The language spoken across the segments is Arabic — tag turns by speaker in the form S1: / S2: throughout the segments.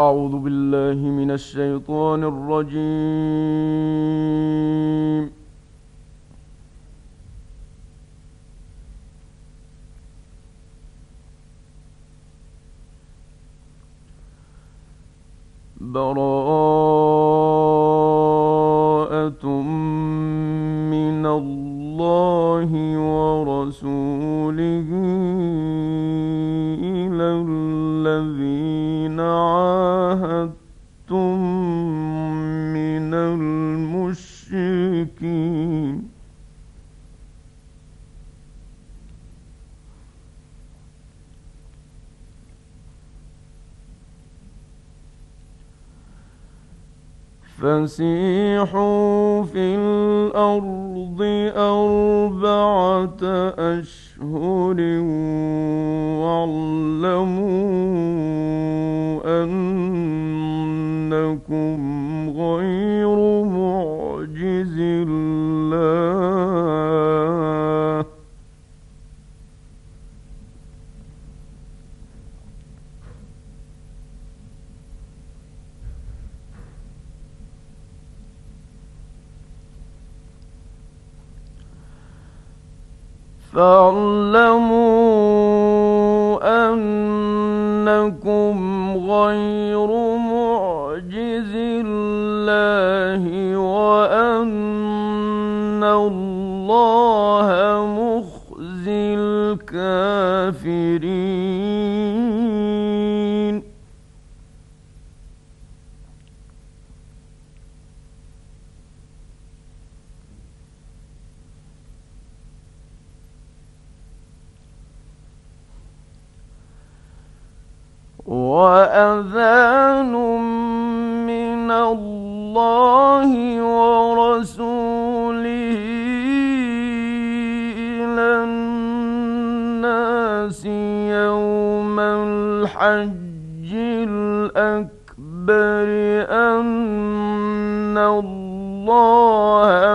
S1: أعوذ بالله من الشيطان الرجيم. براءة من الله ورسوله المشركين فسيحوا في الأرض أربعة أشهر فاعلموا أنكم غير معجز الله وأن الله مخزي الكافرين. وأذان من الله ورسوله إلى الناس يوم الحج الأكبر أن الله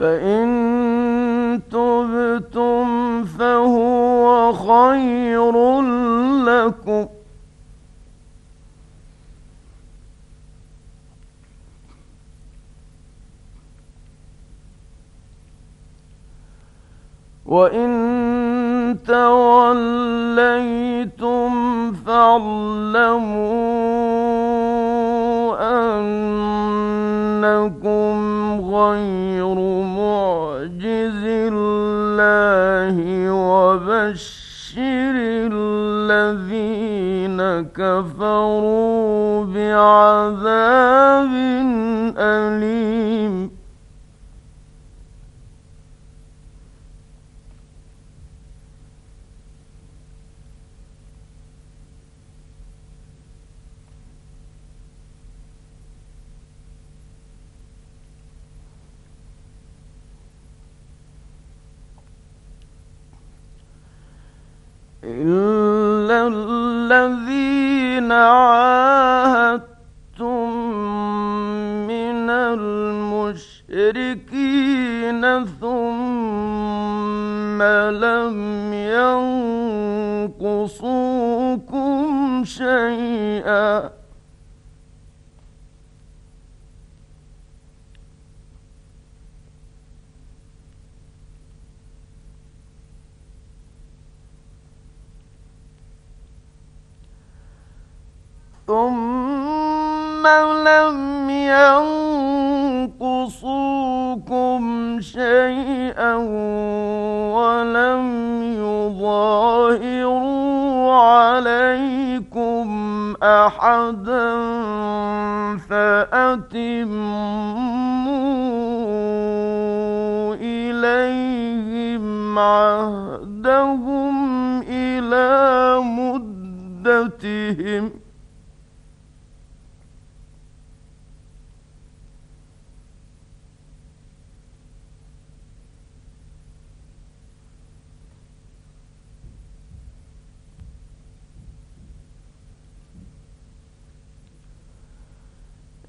S1: فإن تبتم فهو خير لكم. وإن توليتم فاعلموا أنكم غير الله وبشر الذين كفروا بعذاب أليم. إلا الذين عاهدتم من المشركين ثم لم ينقصوكم شيئا ثم لم ينقصوكم شيئا ولم يظاهروا عليكم أحدا فأتموا إليهم عهدهم إلى مدتهم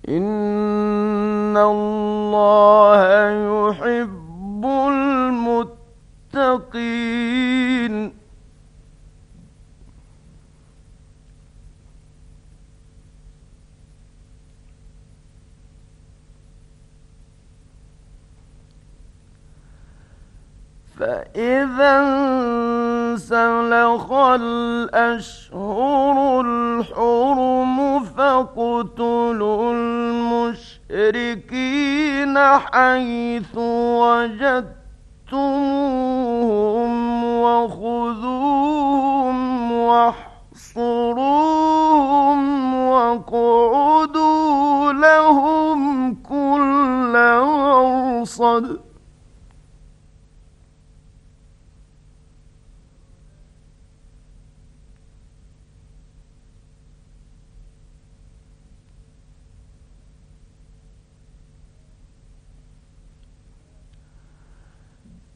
S1: إن الله يحب المتقين فإذا انسلخ الأشهر الحرم فاقتلوا المشركين حيث وجدتموهم وخذوهم واحصروهم واقعدوا لهم كل مرصد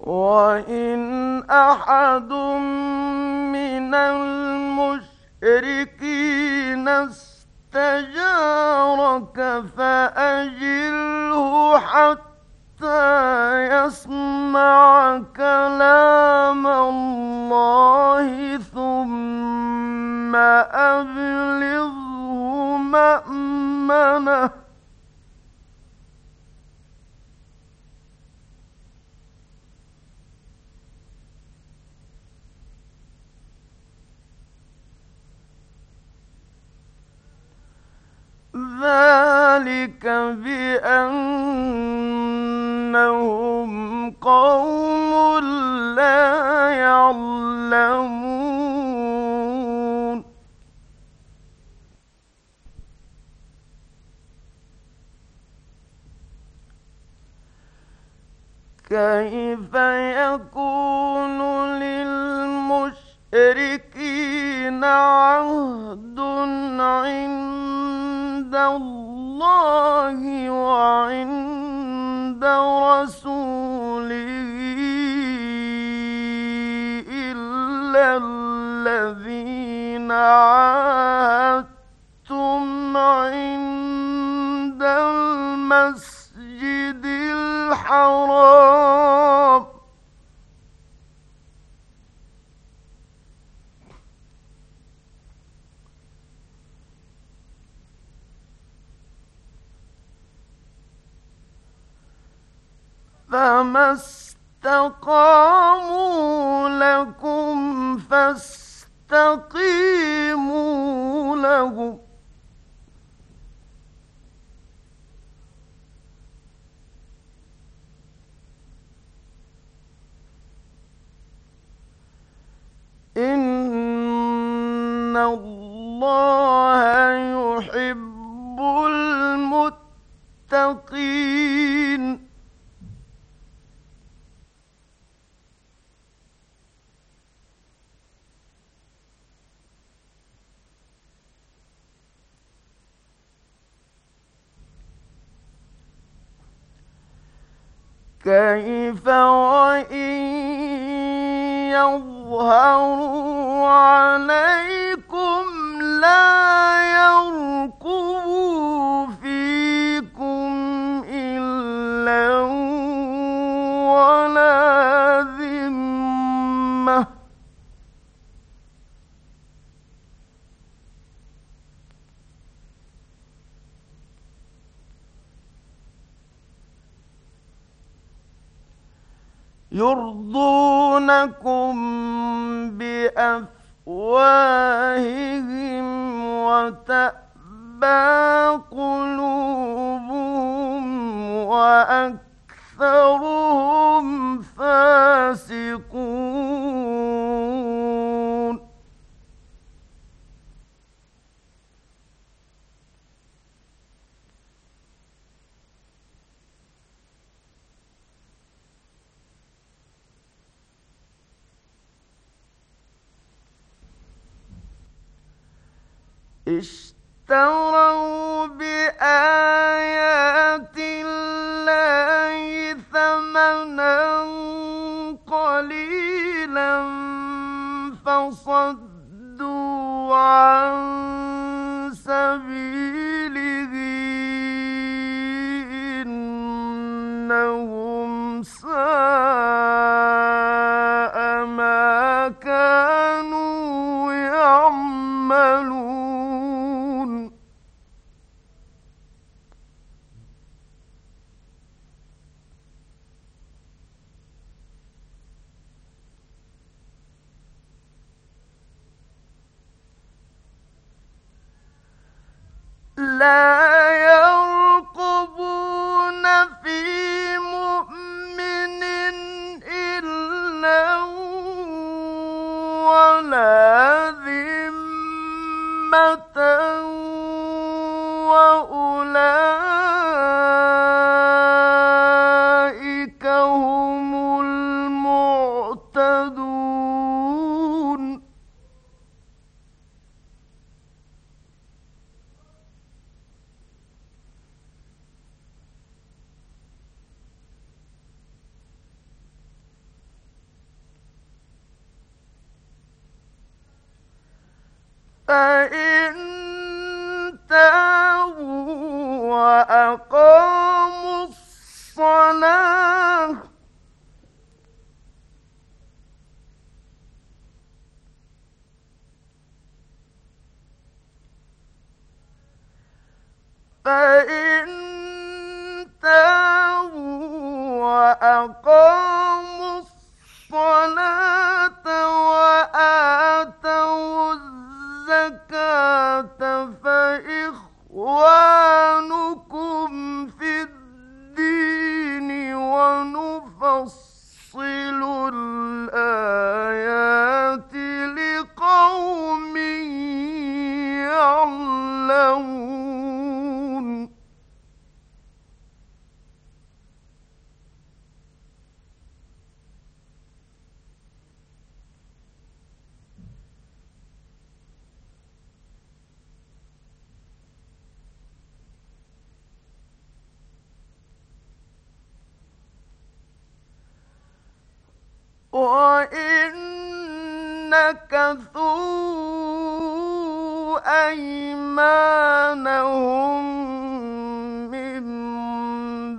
S1: وإن أحد من المشركين استجارك فأجله حتى يسمع كلام الله ثم أبلغه مأمنه ذلك بأنهم قوم لا يعلمون. كيف يكون للمشركين عهد عند الله وعند رسوله إلا الذين عاهدتم عند المسجد الحرام. فما استقاموا لكم فاستقيموا لهم إن الله يحب المتقين كيف وإن يظهروا عليكم لا يرضونكم بأفواههم وتأبى قلوبهم وأكثرهم فاسقون. اشتروا ولا ذمة وأقاموا أيمانهم من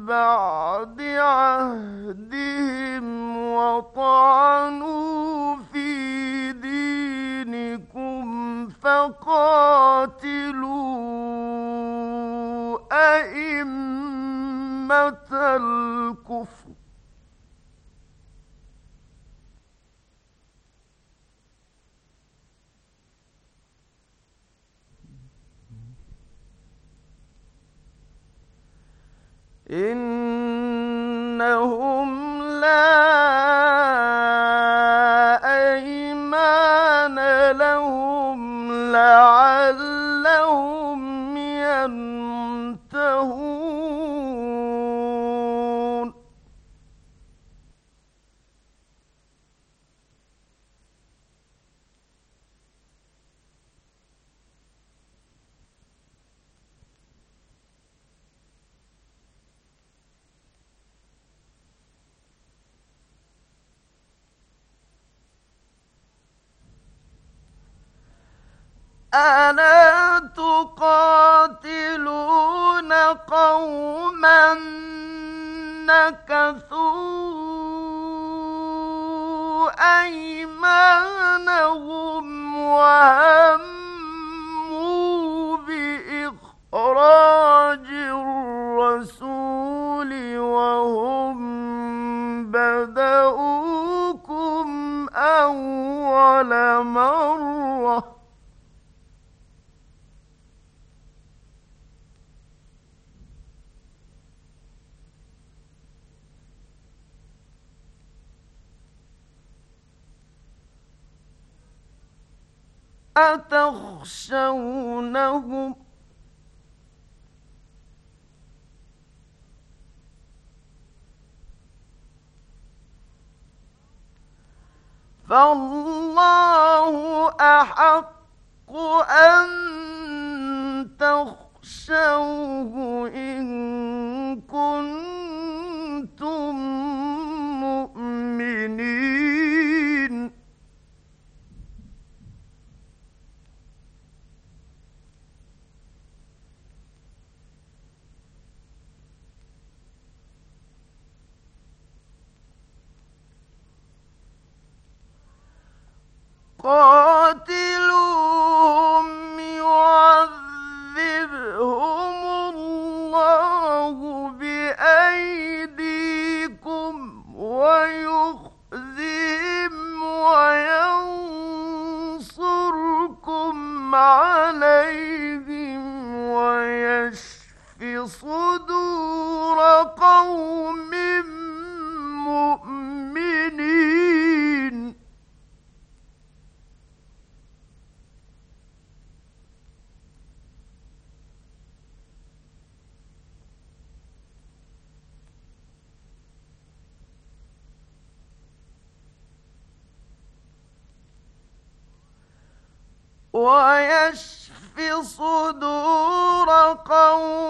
S1: بعد عهدهم وطعنوا في دينكم فقاتلوا أئمة الكفر إنهم لا أيمان لهم لعلهم ألا تقاتلون قوما نكثوا أيمانهم وهموا بإخراج الرسول وهم بدؤوكم أول مرة أتخشونهم؟ فالله أحق أن تخشوه إن كنتم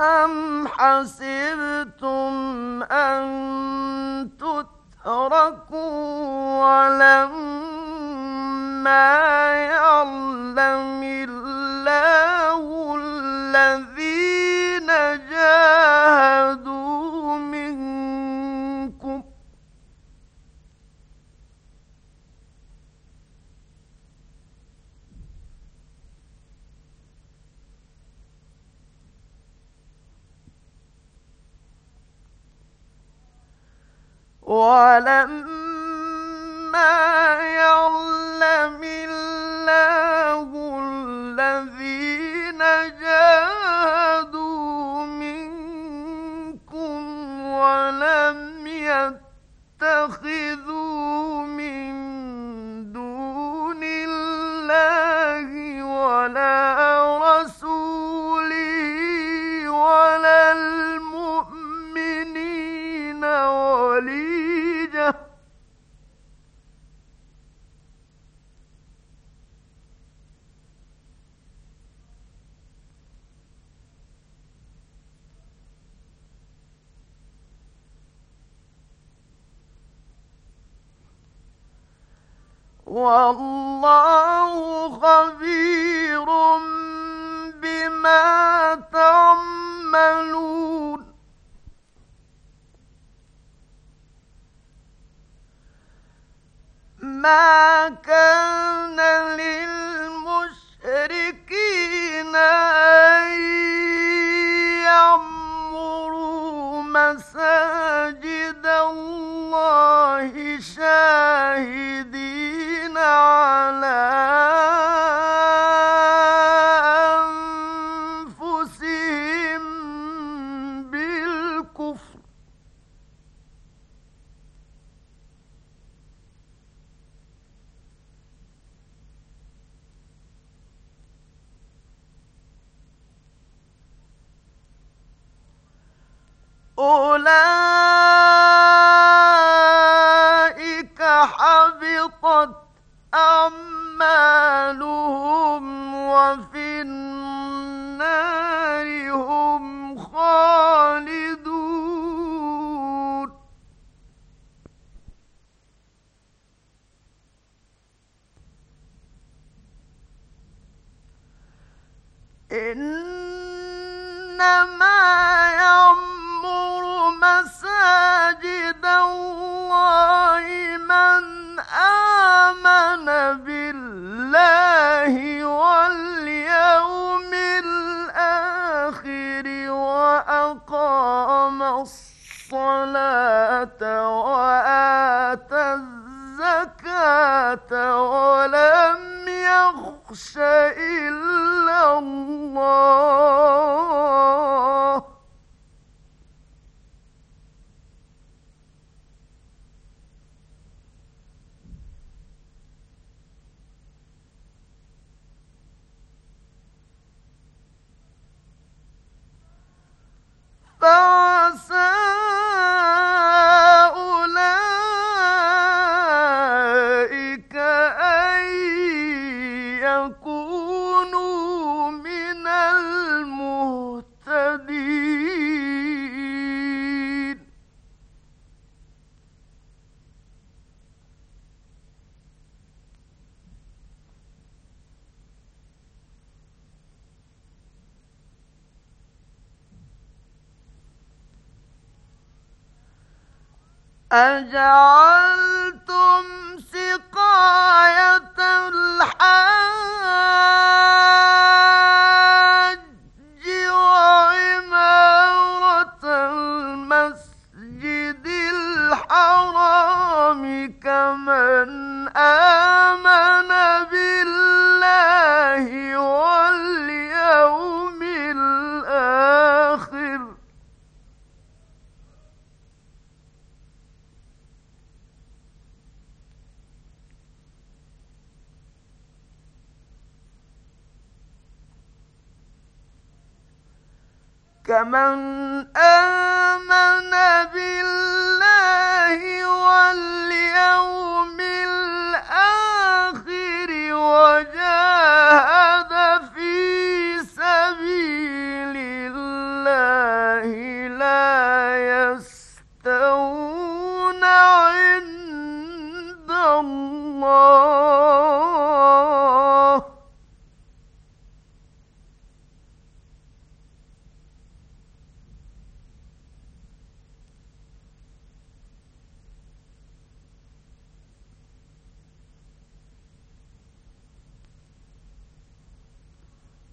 S1: أم حسبتم أن تتركوا ولما يعلم ولما يعلم الله الذين جاهدوا منكم ولم يتخذوا إنما يعمر مساجد الله من آمن بالله واليوم الآخر وأقام الصلاة وآتى الزكاة ولا يخشى إلا الله. الجعران فمن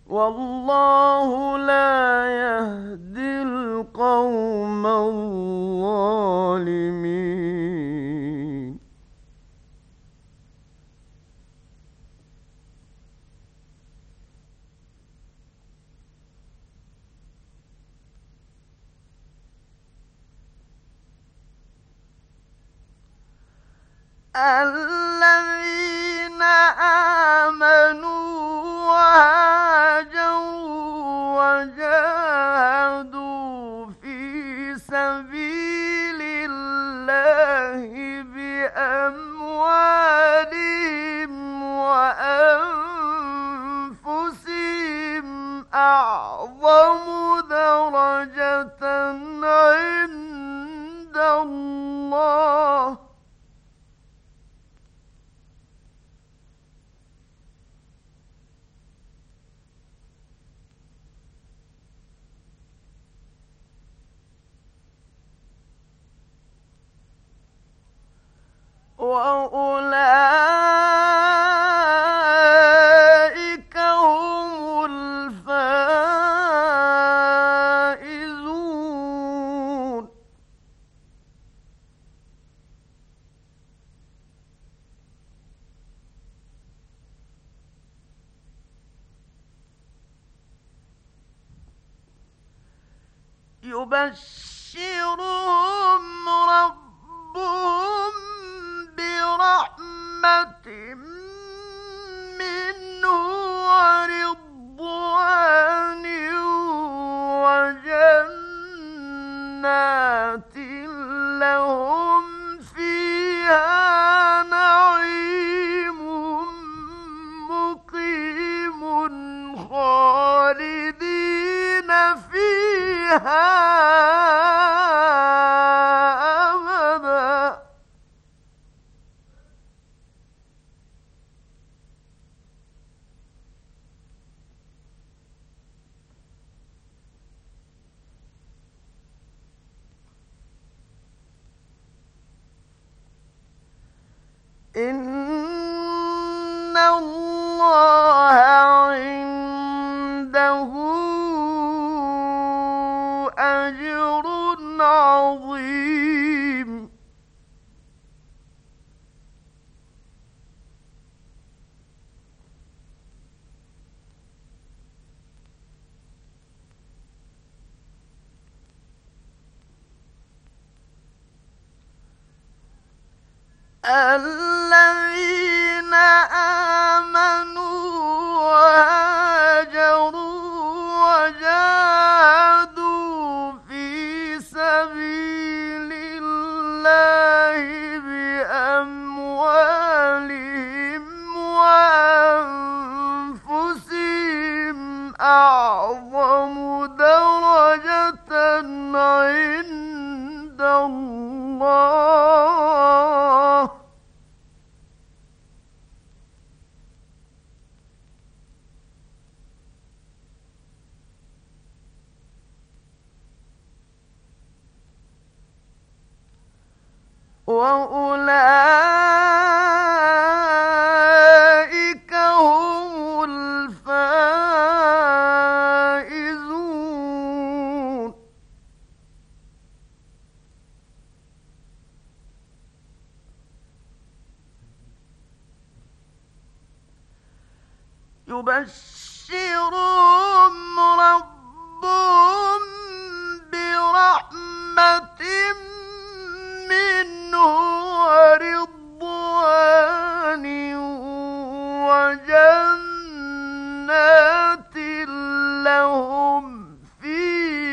S1: والله لا يهدي القوم الظالمين. ألا جنة له أجر عظيم. ألا وأولئك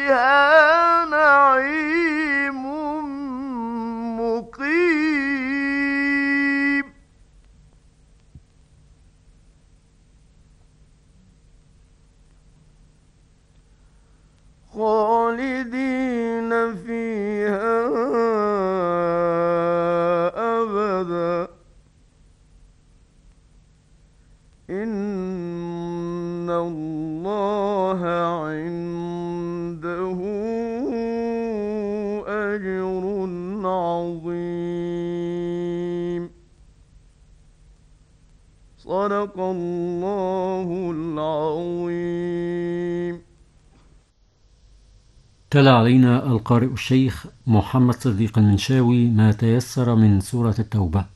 S1: فيها
S2: تلا علينا القارئ الشيخ محمد صديق المنشاوي ما تيسر من سورة التوبة.